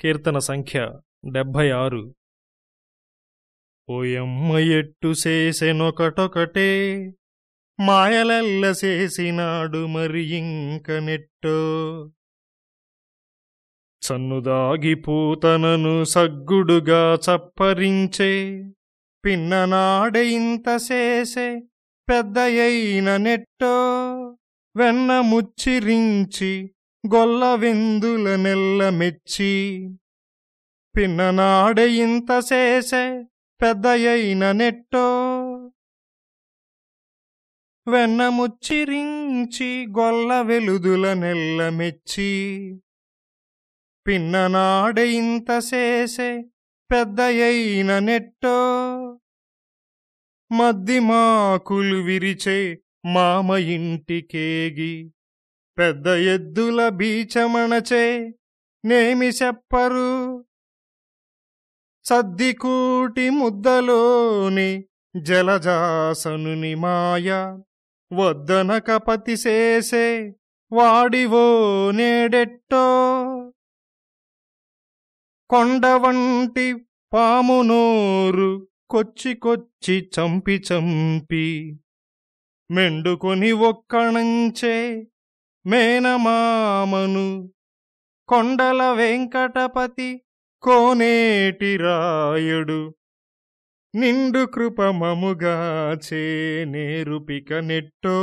కీర్తన సంఖ్య డెబ్భై ఆరు ఓయమ్మ ఎట్టు చేసెనొకటొకటే మాయలెల్ల చేసినాడు మరి ఇంక నెట్టో. చన్నుదాగిపూతనను సగ్గుడుగా చప్పరించే పిన్ననాడే ఇంత చేసే పెద్దయైన నెట్టో వెన్న ముచ్చిరించి గొల్లవెందుల నెల్ల మెచ్చి పిన్ననాడే ఇంత చేసే పెద్దయైన నెట్టో. వెన్నముచ్చిరించి గొల్ల వెలుదుల నెల్ల మెచ్చి పిన్ననాడే ఇంత చేసే పెద్దయైన నెట్టో. మద్ది మాకులు విరిచే మామ ఇంటికేగి పెద్ద ఎద్దుల బీచమణచే నేమి చెప్పరు. సద్దికూటి ముద్దలోని జలజాసనుని మాయ వద్దనక పతిసేసే వాడివో నేడెట్టో. కొండ వంటి పామునోరు కొచ్చి కొచ్చి చంపి చంపి మెండుకొని ఒక్కణంచే మేనమామను కొండల వెంకటపతి కోనేటి రాయుడు. నిండు కృపమముగా చే నేరుపిక నెట్టో